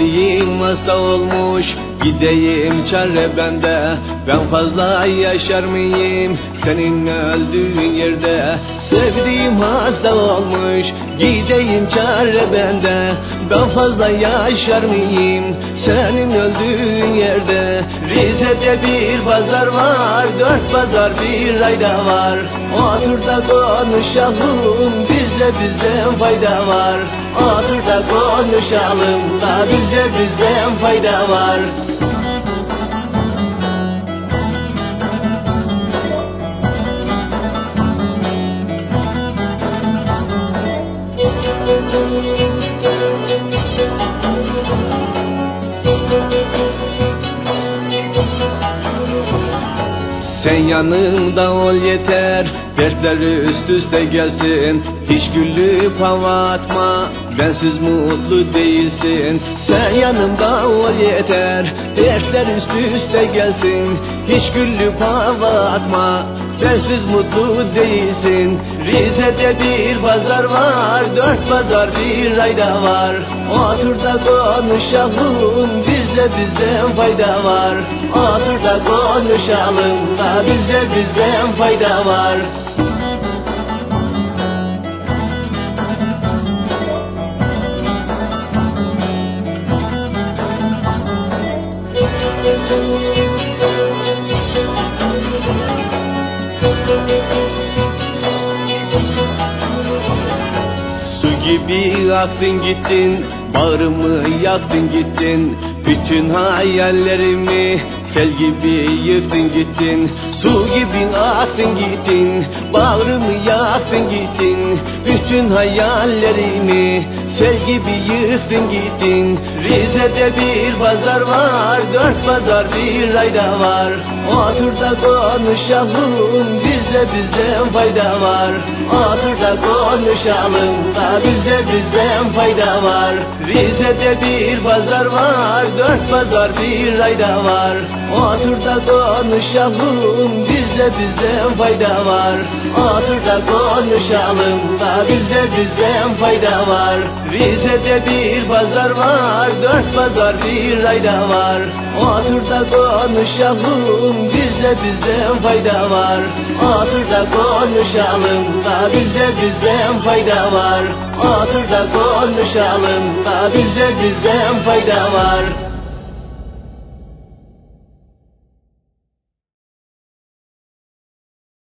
Sevdiğim hasta olmuş Gideyim çare bende. Ben fazla yaşar mıyım Senin öldüğün yerde? Sevdiğim hasta olmuş Gideyim çare bende Ben fazla yaşar mıyım? Senin öldüğün yerde Rize'de bir pazar var Dört pazar bir ayda var. Otur da konuşalım Bizde bizden fayda var. Otur da konuşalım Da bizde bizden fayda var Sen yanımda ol yeter Dertler üst üste gelsin. Hiç güllüp hava atma Bensiz mutlu değilsin. Sen yanımda ol yeter Dertler üst üste gelsin. Hiç güllüp hava atma Bensiz mutlu değilsin. Rize'de bir pazar var Dört pazar bir ayda var. Otur da konuşalım Bizde bizden fayda var. Otur da konuşalım da Bizde bizden fayda var. Su gibi aktın gittin Bağrımı yaktın gittin Bütün hayallerimi Sel gibi yıktın gittin Su gibi aktın gittin Bağrımı yaktın gittin. Bütün hayallerimi Sel gibi yıktın gittin. Rize'de bir pazar var Dört pazar bir ayda var Otur da konuşalım Bizde bizden fayda var. Otur da konuşalım Da bizde bizden fayda var. Rize'de bir pazar var Dört pazar bir ayda var. Otur da konuşalım Bizde bizden fayda var. Otur da konuşalım Da bizde bizden fayda var. Rize'de bir pazar var Dört pazar bir ayda var. Otur da konuşalım Bizde bizden fayda var. Otur da konuşalım Da bizde bizden fayda var. Otur da konuşalım Da bizde bizden fayda var